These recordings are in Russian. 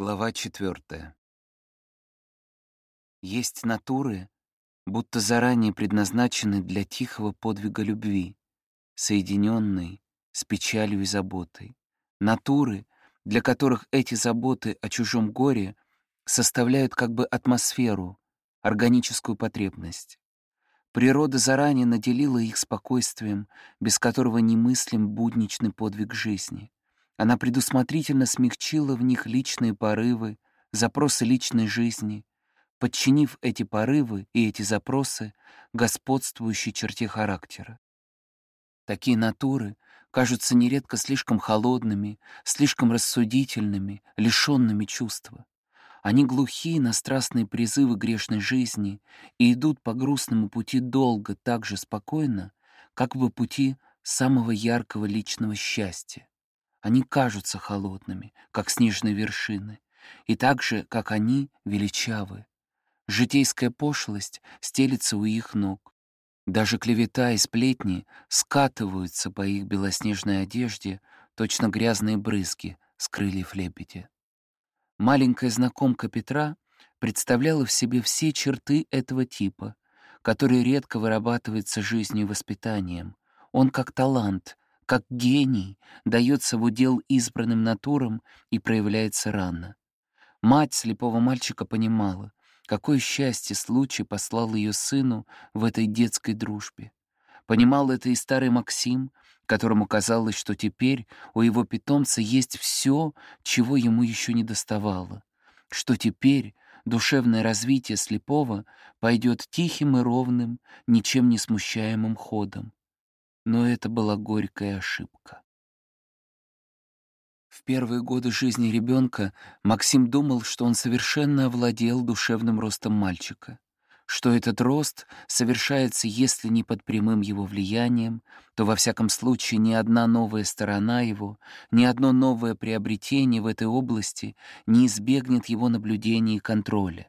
Глава четвертая. Есть натуры, будто заранее предназначены для тихого подвига любви, соединенной с печалью и заботой. Натуры, для которых эти заботы о чужом горе составляют как бы атмосферу, органическую потребность. Природа заранее наделила их спокойствием, без которого немыслим будничный подвиг жизни. Она предусмотрительно смягчила в них личные порывы, запросы личной жизни, подчинив эти порывы и эти запросы господствующей черте характера. Такие натуры кажутся нередко слишком холодными, слишком рассудительными, лишенными чувства. Они глухи на страстные призывы грешной жизни и идут по грустному пути долго, так же спокойно, как бы пути самого яркого личного счастья. Они кажутся холодными, как снежные вершины, и так же, как они, величавы. Житейская пошлость стелится у их ног. Даже клевета и сплетни скатываются по их белоснежной одежде, точно грязные брызги с крыльев лебедя. Маленькая знакомка Петра представляла в себе все черты этого типа, который редко вырабатывается жизнью и воспитанием. Он как талант, как гений, дается в удел избранным натурам и проявляется рано. Мать слепого мальчика понимала, какое счастье случай послал ее сыну в этой детской дружбе. Понимал это и старый Максим, которому казалось, что теперь у его питомца есть все, чего ему еще не доставало, что теперь душевное развитие слепого пойдет тихим и ровным, ничем не смущаемым ходом, но это была горькая ошибка. В первые годы жизни ребенка Максим думал, что он совершенно овладел душевным ростом мальчика, что этот рост совершается, если не под прямым его влиянием, то во всяком случае ни одна новая сторона его, ни одно новое приобретение в этой области не избегнет его наблюдения и контроля.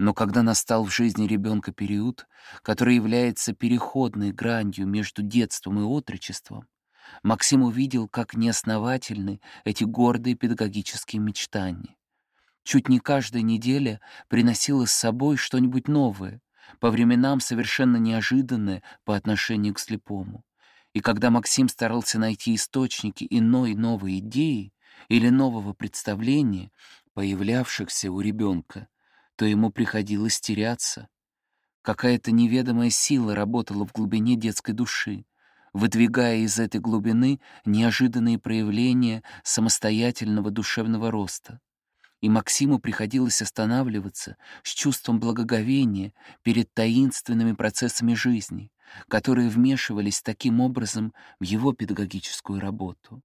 Но когда настал в жизни ребенка период, который является переходной гранью между детством и отрочеством, Максим увидел, как неосновательны эти гордые педагогические мечтания. Чуть не каждая неделя приносила с собой что-нибудь новое, по временам совершенно неожиданное по отношению к слепому. И когда Максим старался найти источники иной новой идеи или нового представления, появлявшихся у ребенка, то ему приходилось теряться. Какая-то неведомая сила работала в глубине детской души, выдвигая из этой глубины неожиданные проявления самостоятельного душевного роста. И Максиму приходилось останавливаться с чувством благоговения перед таинственными процессами жизни, которые вмешивались таким образом в его педагогическую работу.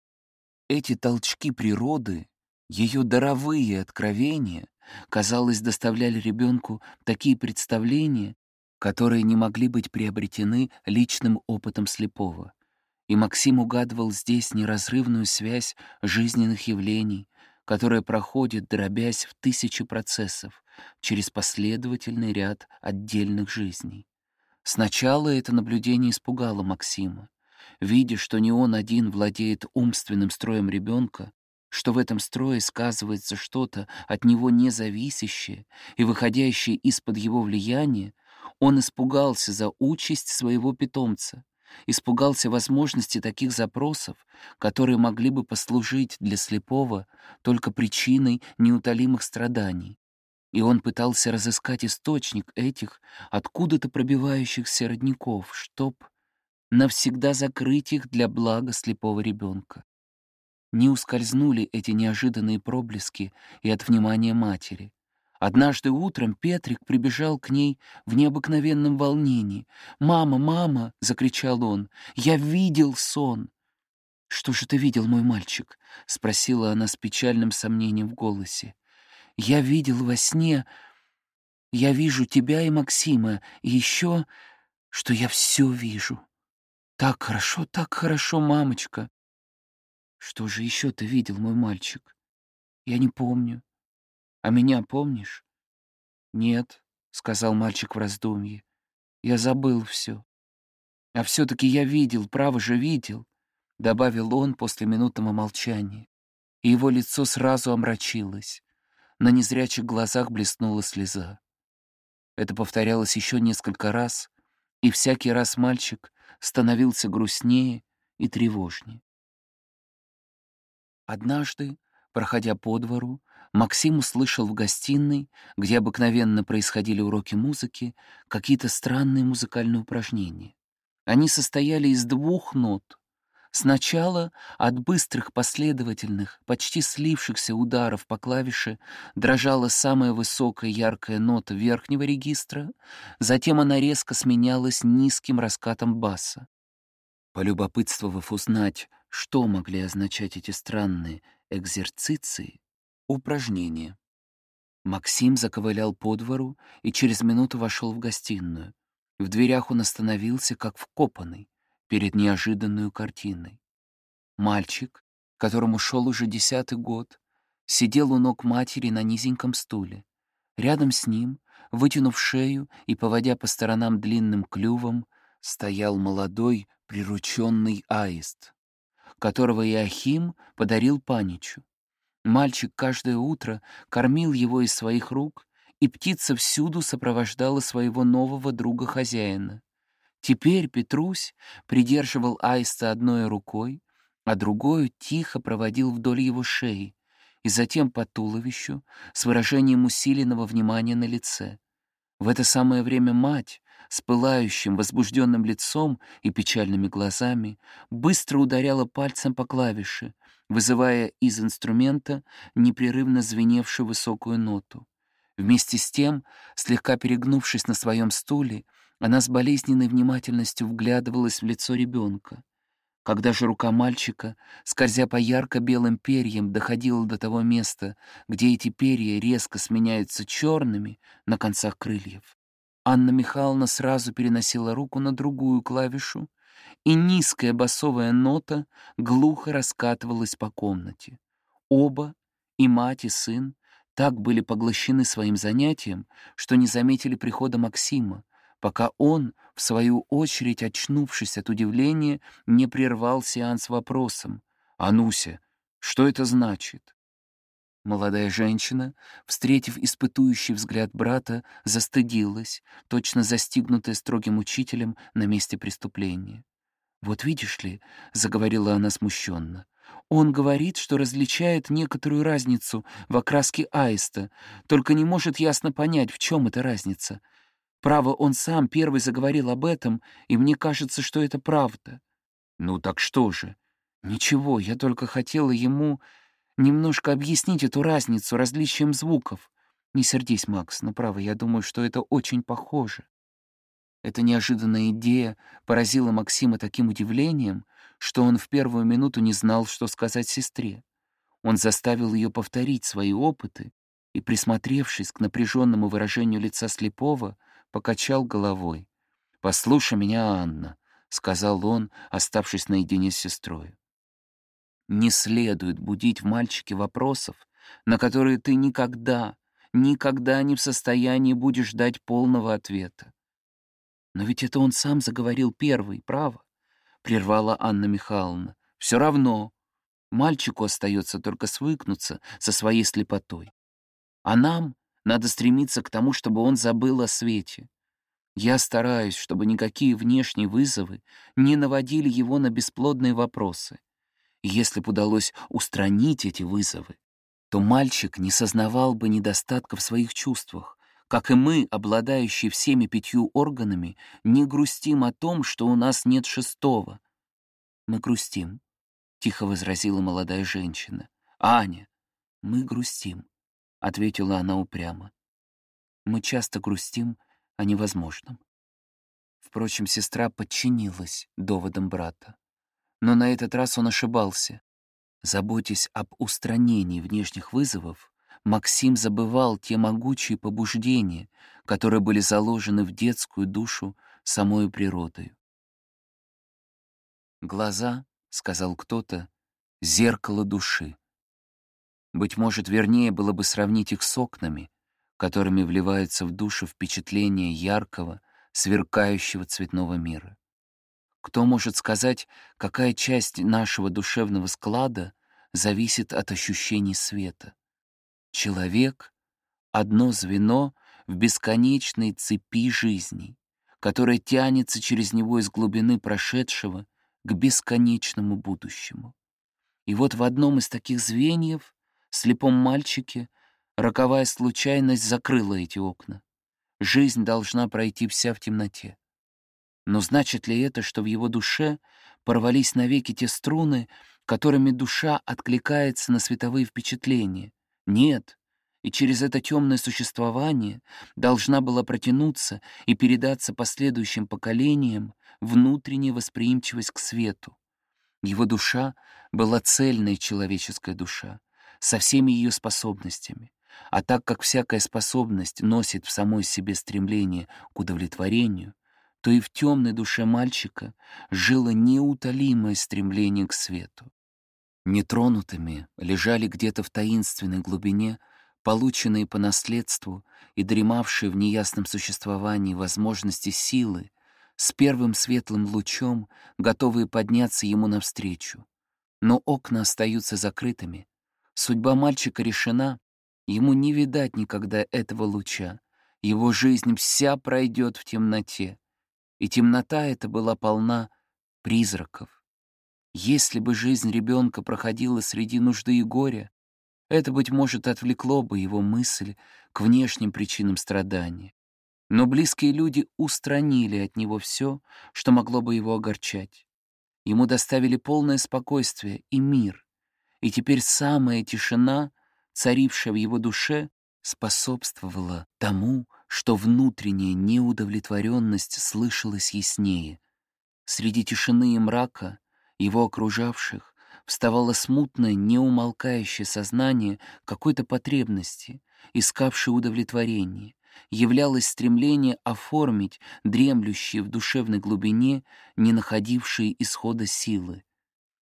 Эти толчки природы, ее даровые откровения казалось, доставляли ребенку такие представления, которые не могли быть приобретены личным опытом слепого. И Максим угадывал здесь неразрывную связь жизненных явлений, которая проходит, дробясь в тысячи процессов, через последовательный ряд отдельных жизней. Сначала это наблюдение испугало Максима. Видя, что не он один владеет умственным строем ребенка, что в этом строе сказывается что-то от него независящее и выходящее из-под его влияния, он испугался за участь своего питомца, испугался возможности таких запросов, которые могли бы послужить для слепого только причиной неутолимых страданий. И он пытался разыскать источник этих откуда-то пробивающихся родников, чтоб навсегда закрыть их для блага слепого ребенка не ускользнули эти неожиданные проблески и от внимания матери. Однажды утром Петрик прибежал к ней в необыкновенном волнении. «Мама, мама!» — закричал он. «Я видел сон!» «Что же ты видел, мой мальчик?» — спросила она с печальным сомнением в голосе. «Я видел во сне... Я вижу тебя и Максима, и еще, что я все вижу. Так хорошо, так хорошо, мамочка. Что же еще ты видел, мой мальчик? Я не помню. А меня помнишь? Нет, сказал мальчик в раздумье. Я забыл все. А все-таки я видел, право же видел, добавил он после минутного молчания. И его лицо сразу омрачилось. на незрячих глазах блеснула слеза. Это повторялось еще несколько раз, и всякий раз мальчик становился грустнее и тревожнее. Однажды, проходя по двору, Максим услышал в гостиной, где обыкновенно происходили уроки музыки, какие-то странные музыкальные упражнения. Они состояли из двух нот. Сначала от быстрых последовательных, почти слившихся ударов по клавише дрожала самая высокая яркая нота верхнего регистра, затем она резко сменялась низким раскатом баса. Полюбопытствовав узнать, что могли означать эти странные экзерциции, упражнения, Максим заковылял по двору и через минуту вошел в гостиную. В дверях он остановился, как вкопанный, перед неожиданной картиной. Мальчик, которому шел уже десятый год, сидел у ног матери на низеньком стуле. Рядом с ним, вытянув шею и поводя по сторонам длинным клювом, стоял молодой прирученный аист, которого Иохим подарил Паничу. Мальчик каждое утро кормил его из своих рук, и птица всюду сопровождала своего нового друга-хозяина. Теперь Петрусь придерживал аиста одной рукой, а другую тихо проводил вдоль его шеи и затем по туловищу с выражением усиленного внимания на лице. В это самое время мать, с пылающим, возбужденным лицом и печальными глазами, быстро ударяла пальцем по клавише, вызывая из инструмента непрерывно звеневшую высокую ноту. Вместе с тем, слегка перегнувшись на своем стуле, она с болезненной внимательностью вглядывалась в лицо ребенка. Когда же рука мальчика, скользя по ярко-белым перьям, доходила до того места, где эти перья резко сменяются черными на концах крыльев, Анна Михайловна сразу переносила руку на другую клавишу, и низкая басовая нота глухо раскатывалась по комнате. Оба, и мать, и сын, так были поглощены своим занятием, что не заметили прихода Максима, пока он, в свою очередь очнувшись от удивления, не прервал сеанс вопросом. «Ануся, что это значит?» Молодая женщина, встретив испытующий взгляд брата, застыдилась, точно застигнутая строгим учителем на месте преступления. «Вот видишь ли», — заговорила она смущенно, — «он говорит, что различает некоторую разницу в окраске аиста, только не может ясно понять, в чем эта разница. Право, он сам первый заговорил об этом, и мне кажется, что это правда. Ну так что же? Ничего, я только хотела ему немножко объяснить эту разницу различием звуков. Не сердись, Макс, но право, я думаю, что это очень похоже. Эта неожиданная идея поразила Максима таким удивлением, что он в первую минуту не знал, что сказать сестре. Он заставил ее повторить свои опыты и, присмотревшись к напряженному выражению лица слепого, покачал головой. «Послушай меня, Анна», — сказал он, оставшись наедине с сестрой. «Не следует будить в мальчике вопросов, на которые ты никогда, никогда не в состоянии будешь дать полного ответа. Но ведь это он сам заговорил первый, право?» — прервала Анна Михайловна. «Все равно. Мальчику остается только свыкнуться со своей слепотой. А нам надо стремиться к тому, чтобы он забыл о свете. Я стараюсь, чтобы никакие внешние вызовы не наводили его на бесплодные вопросы. И если бы удалось устранить эти вызовы, то мальчик не сознавал бы недостатка в своих чувствах, как и мы, обладающие всеми пятью органами, не грустим о том, что у нас нет шестого. Мы грустим, — тихо возразила молодая женщина. Аня, мы грустим. — ответила она упрямо. «Мы часто грустим о невозможном». Впрочем, сестра подчинилась доводам брата. Но на этот раз он ошибался. Заботясь об устранении внешних вызовов, Максим забывал те могучие побуждения, которые были заложены в детскую душу самой природой. «Глаза», — сказал кто-то, — «зеркало души». Быть может, вернее было бы сравнить их с окнами, которыми вливается в душу впечатление яркого, сверкающего цветного мира. Кто может сказать, какая часть нашего душевного склада зависит от ощущений света? Человек одно звено в бесконечной цепи жизней, которая тянется через него из глубины прошедшего к бесконечному будущему. И вот в одном из таких звеньев, слепом мальчике, роковая случайность закрыла эти окна. Жизнь должна пройти вся в темноте. Но значит ли это, что в его душе порвались навеки те струны, которыми душа откликается на световые впечатления? Нет. И через это темное существование должна была протянуться и передаться последующим поколениям внутренняя восприимчивость к свету. Его душа была цельная человеческая душа, со всеми ее способностями. А так как всякая способность носит в самой себе стремление к удовлетворению, то и в темной душе мальчика жило неутолимое стремление к свету. Нетронутыми лежали где-то в таинственной глубине полученные по наследству и дремавшие в неясном существовании возможности силы, с первым светлым лучом, готовые подняться ему навстречу. Но окна остаются закрытыми. Судьба мальчика решена, ему не видать никогда этого луча. Его жизнь вся пройдет в темноте. И темнота эта была полна призраков. Если бы жизнь ребенка проходила среди нужды и горя, это, быть может, отвлекло бы его мысль к внешним причинам страдания. Но близкие люди устранили от него все, что могло бы его огорчать. Ему доставили полное спокойствие и мир, и теперь самая тишина, царившая в его душе, способствовала тому, что внутренняя неудовлетворенность слышалась яснее. Среди тишины и мрака, его окружавших, вставало смутное, неумолкающее сознание какой-то потребности, искавшей удовлетворение, являлось стремление оформить дремлющие в душевной глубине, не находившие исхода силы.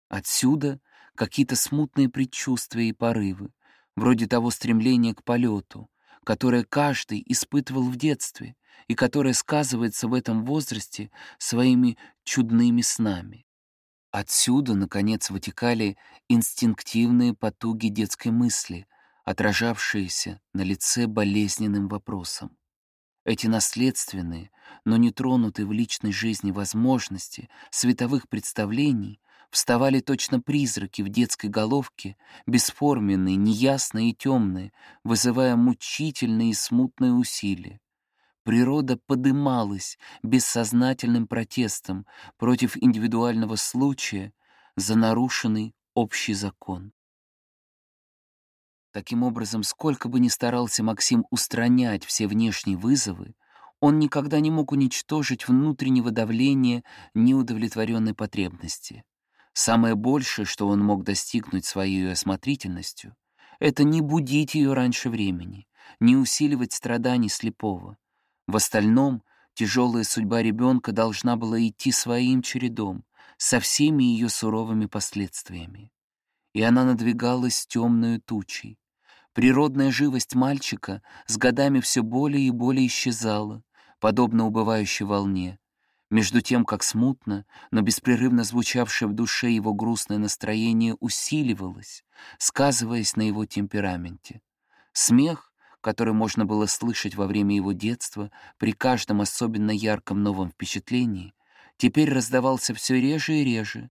Отсюда какие-то смутные предчувствия и порывы, вроде того стремления к полету, которое каждый испытывал в детстве и которое сказывается в этом возрасте своими чудными снами. Отсюда, наконец, вытекали инстинктивные потуги детской мысли, отражавшиеся на лице болезненным вопросом. Эти наследственные, но не тронутые в личной жизни возможности световых представлений вставали точно призраки в детской головке, бесформенные, неясные и темные, вызывая мучительные и смутные усилия. Природа подымалась бессознательным протестом против индивидуального случая за нарушенный общий закон. Таким образом, сколько бы ни старался Максим устранять все внешние вызовы, он никогда не мог уничтожить внутреннего давления неудовлетворенной потребности. Самое большее, что он мог достигнуть своей осмотрительностью, это не будить ее раньше времени, не усиливать страданий слепого. В остальном тяжелая судьба ребенка должна была идти своим чередом, со всеми ее суровыми последствиями. И она надвигалась темную тучей, Природная живость мальчика с годами все более и более исчезала, подобно убывающей волне, между тем, как смутно, но беспрерывно звучавшее в душе его грустное настроение усиливалось, сказываясь на его темпераменте. Смех, который можно было слышать во время его детства при каждом особенно ярком новом впечатлении, теперь раздавался все реже и реже.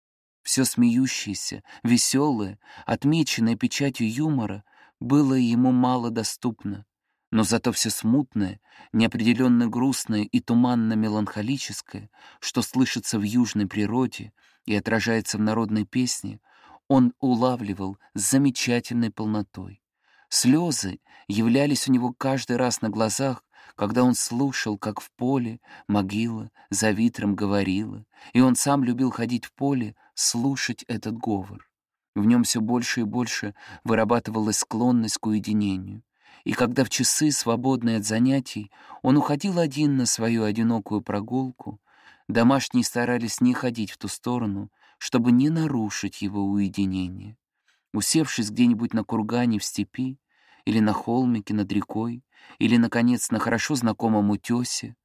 Все смеющееся, веселое, отмеченное печатью юмора — было ему мало доступно, но зато все смутное, неопределенно грустное и туманно-меланхолическое, что слышится в южной природе и отражается в народной песне, он улавливал с замечательной полнотой. Слезы являлись у него каждый раз на глазах, когда он слушал, как в поле могила за витром говорила, и он сам любил ходить в поле, слушать этот говор. В нем все больше и больше вырабатывалась склонность к уединению. И когда в часы, свободные от занятий, он уходил один на свою одинокую прогулку, домашние старались не ходить в ту сторону, чтобы не нарушить его уединение. Усевшись где-нибудь на кургане в степи, или на холмике над рекой, или, наконец, на хорошо знакомом утесе,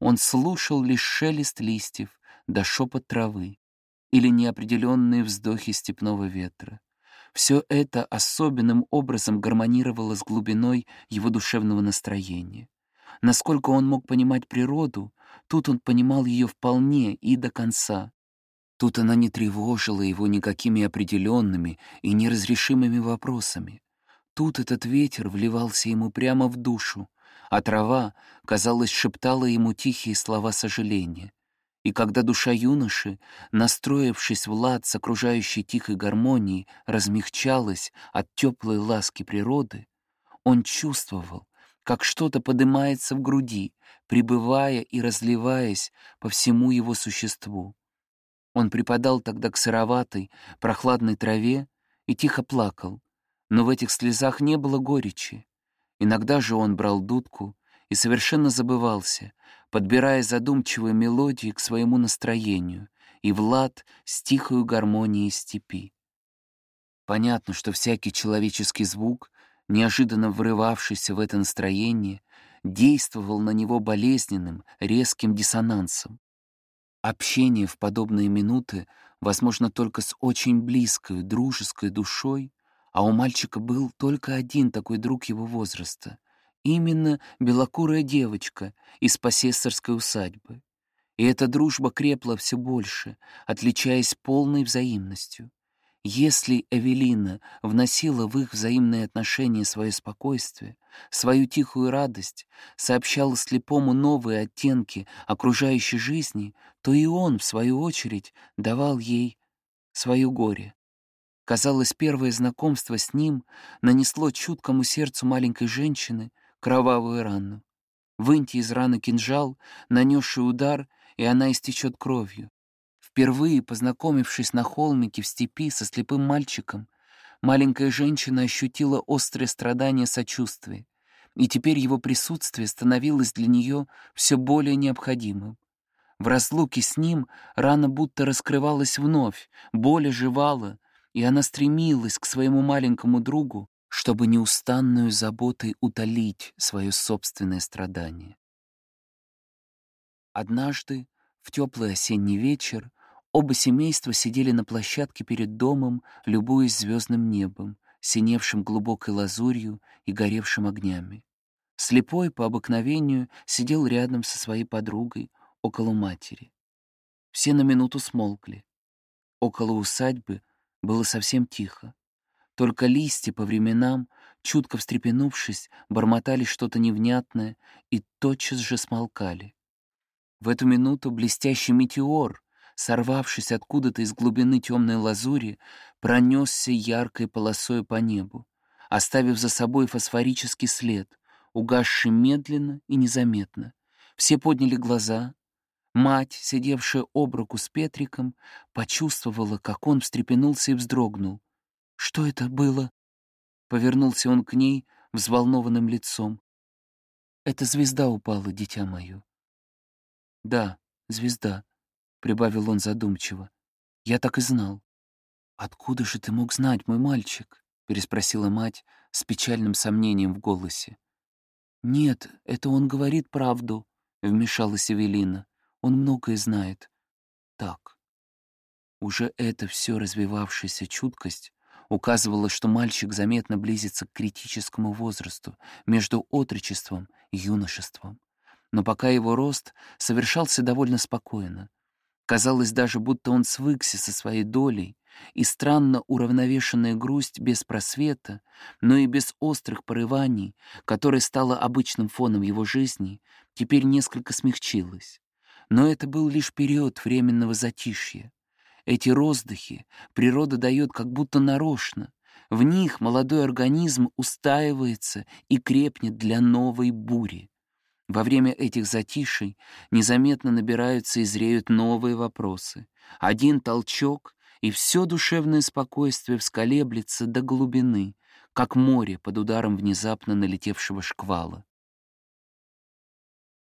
он слушал лишь шелест листьев да шепот травы, или неопределенные вздохи степного ветра. Все это особенным образом гармонировало с глубиной его душевного настроения. Насколько он мог понимать природу, тут он понимал ее вполне и до конца. Тут она не тревожила его никакими определенными и неразрешимыми вопросами. Тут этот ветер вливался ему прямо в душу, а трава, казалось, шептала ему тихие слова сожаления. И когда душа юноши, настроившись в лад с окружающей тихой гармонией, размягчалась от теплой ласки природы, он чувствовал, как что-то поднимается в груди, пребывая и разливаясь по всему его существу. Он припадал тогда к сыроватой, прохладной траве и тихо плакал, но в этих слезах не было горечи. Иногда же он брал дудку и совершенно забывался, подбирая задумчивые мелодии к своему настроению и в лад с тихою гармонией степи. Понятно, что всякий человеческий звук, неожиданно врывавшийся в это настроение, действовал на него болезненным, резким диссонансом. Общение в подобные минуты возможно только с очень близкой, дружеской душой, а у мальчика был только один такой друг его возраста, именно белокурая девочка из посессорской усадьбы. И эта дружба крепла все больше, отличаясь полной взаимностью. Если Эвелина вносила в их взаимные отношения свое спокойствие, свою тихую радость, сообщала слепому новые оттенки окружающей жизни, то и он, в свою очередь, давал ей свое горе. Казалось, первое знакомство с ним нанесло чуткому сердцу маленькой женщины кровавую рану. Выньте из раны кинжал, нанесший удар, и она истечет кровью. Впервые познакомившись на холмике в степи со слепым мальчиком, маленькая женщина ощутила острое страдание сочувствия, и теперь его присутствие становилось для нее все более необходимым. В разлуке с ним рана будто раскрывалась вновь, боль оживала, и она стремилась к своему маленькому другу, чтобы неустанную заботой утолить свое собственное страдание. Однажды, в теплый осенний вечер, Оба семейства сидели на площадке перед домом, любуясь звездным небом, синевшим глубокой лазурью и горевшим огнями. Слепой, по обыкновению, сидел рядом со своей подругой, около матери. Все на минуту смолкли. Около усадьбы было совсем тихо. Только листья по временам, чутко встрепенувшись, бормотали что-то невнятное и тотчас же смолкали. В эту минуту блестящий метеор, сорвавшись откуда-то из глубины темной лазури, пронесся яркой полосой по небу, оставив за собой фосфорический след, угасший медленно и незаметно. Все подняли глаза. Мать, сидевшая об руку с Петриком, почувствовала, как он встрепенулся и вздрогнул. «Что это было?» Повернулся он к ней взволнованным лицом. «Это звезда упала, дитя мое». «Да, звезда», — прибавил он задумчиво. «Я так и знал». «Откуда же ты мог знать, мой мальчик?» — переспросила мать с печальным сомнением в голосе. «Нет, это он говорит правду», — вмешалась Эвелина. «Он многое знает». «Так». Уже эта все развивавшаяся чуткость указывала, что мальчик заметно близится к критическому возрасту между отрочеством и юношеством. Но пока его рост совершался довольно спокойно, Казалось даже, будто он свыкся со своей долей, и странно уравновешенная грусть без просвета, но и без острых порываний, которая стала обычным фоном его жизни, теперь несколько смягчилась. Но это был лишь период временного затишья. Эти роздыхи природа дает как будто нарочно. В них молодой организм устаивается и крепнет для новой бури. Во время этих затишей незаметно набираются и зреют новые вопросы. Один толчок, и все душевное спокойствие всколеблется до глубины, как море под ударом внезапно налетевшего шквала.